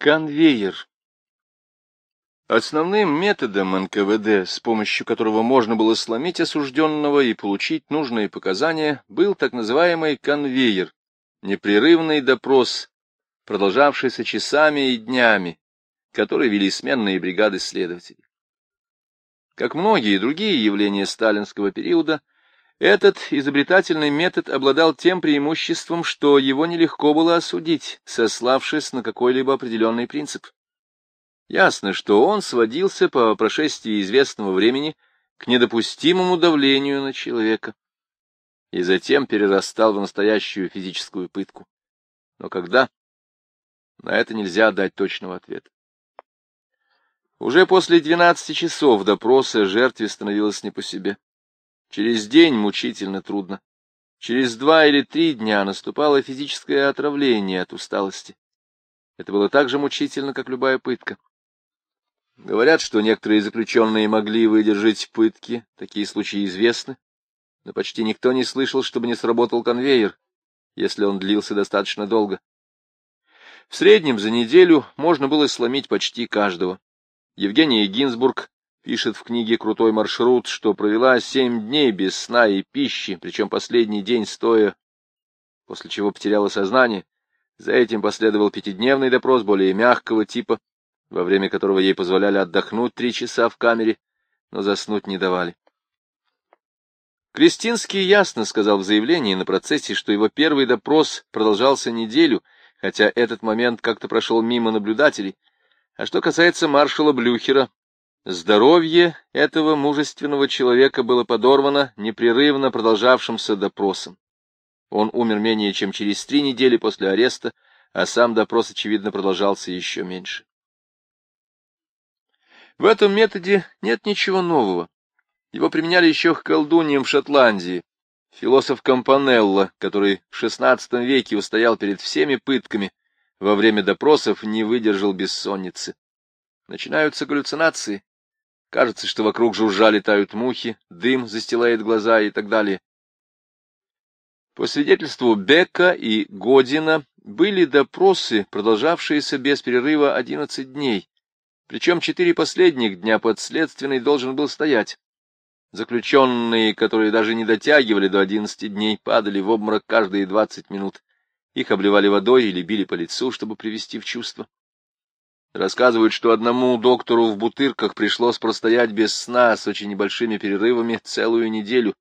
Конвейер. Основным методом НКВД, с помощью которого можно было сломить осужденного и получить нужные показания, был так называемый конвейер, непрерывный допрос, продолжавшийся часами и днями, который вели сменные бригады следователей. Как многие другие явления сталинского периода, этот изобретательный метод обладал тем преимуществом, что его нелегко было осудить, сославшись на какой-либо определенный принцип. Ясно, что он сводился по прошествии известного времени к недопустимому давлению на человека и затем перерастал в настоящую физическую пытку. Но когда? На это нельзя дать точного ответа. Уже после двенадцати часов допроса жертве становилось не по себе. Через день мучительно трудно. Через два или три дня наступало физическое отравление от усталости. Это было так же мучительно, как любая пытка. Говорят, что некоторые заключенные могли выдержать пытки, такие случаи известны, но почти никто не слышал, чтобы не сработал конвейер, если он длился достаточно долго. В среднем за неделю можно было сломить почти каждого. Евгения Гинзбург пишет в книге «Крутой маршрут», что провела семь дней без сна и пищи, причем последний день стоя, после чего потеряла сознание. За этим последовал пятидневный допрос более мягкого типа, во время которого ей позволяли отдохнуть три часа в камере, но заснуть не давали. Кристинский ясно сказал в заявлении на процессе, что его первый допрос продолжался неделю, хотя этот момент как-то прошел мимо наблюдателей. А что касается маршала Блюхера, Здоровье этого мужественного человека было подорвано непрерывно продолжавшимся допросом. Он умер менее чем через три недели после ареста, а сам допрос, очевидно, продолжался еще меньше. В этом методе нет ничего нового. Его применяли еще к колдуньям в Шотландии. Философ Кампанелло, который в XVI веке устоял перед всеми пытками, во время допросов не выдержал бессонницы. Начинаются галлюцинации, Кажется, что вокруг жужжа тают мухи, дым застилает глаза и так далее. По свидетельству Бека и Година были допросы, продолжавшиеся без перерыва 11 дней, причем четыре последних дня подследственный должен был стоять. Заключенные, которые даже не дотягивали до 11 дней, падали в обморок каждые 20 минут. Их обливали водой или били по лицу, чтобы привести в чувство. Рассказывают, что одному доктору в бутырках пришлось простоять без сна с очень небольшими перерывами целую неделю.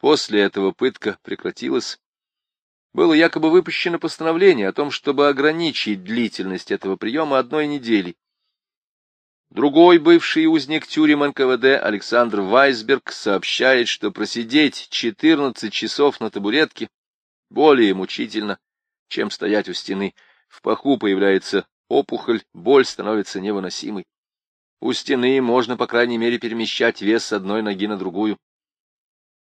После этого пытка прекратилась. Было якобы выпущено постановление о том, чтобы ограничить длительность этого приема одной недели. Другой бывший узник тюрем НКВД Александр Вайсберг сообщает, что просидеть 14 часов на табуретке более мучительно, чем стоять у стены. В паху появляется опухоль, боль становится невыносимой. У стены можно, по крайней мере, перемещать вес с одной ноги на другую.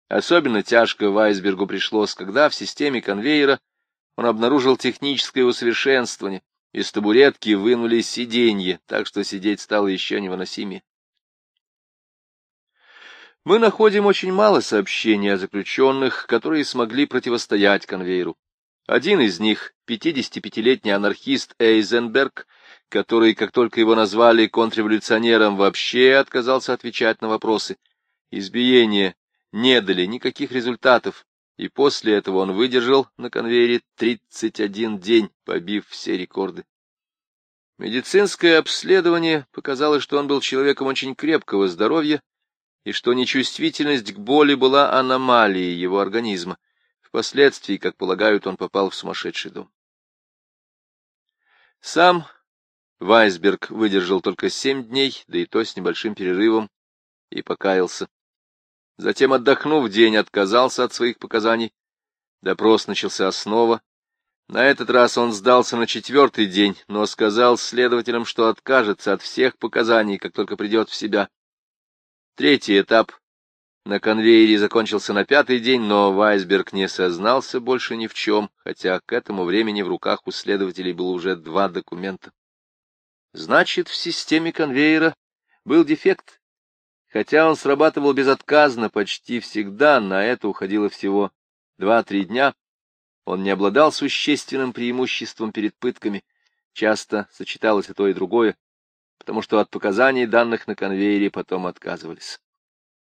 Особенно тяжко Вайсбергу пришлось, когда в системе конвейера он обнаружил техническое усовершенствование. Из табуретки вынули сиденье, так что сидеть стало еще невыносимее. Мы находим очень мало сообщений о заключенных, которые смогли противостоять конвейеру. Один из них, 55-летний анархист Эйзенберг, который, как только его назвали контрреволюционером, вообще отказался отвечать на вопросы. Избиения не дали никаких результатов, и после этого он выдержал на конвейере 31 день, побив все рекорды. Медицинское обследование показало, что он был человеком очень крепкого здоровья, и что нечувствительность к боли была аномалией его организма. Впоследствии, как полагают, он попал в сумасшедший дом. Сам Вайсберг выдержал только семь дней, да и то с небольшим перерывом, и покаялся. Затем, отдохнув день, отказался от своих показаний. Допрос начался снова. На этот раз он сдался на четвертый день, но сказал следователям, что откажется от всех показаний, как только придет в себя. Третий этап на конвейере закончился на пятый день, но Вайсберг не сознался больше ни в чем, хотя к этому времени в руках у следователей было уже два документа. Значит, в системе конвейера был дефект. Хотя он срабатывал безотказно почти всегда, на это уходило всего два-три дня, он не обладал существенным преимуществом перед пытками. часто сочеталось и то, и другое, потому что от показаний, данных на конвейере, потом отказывались.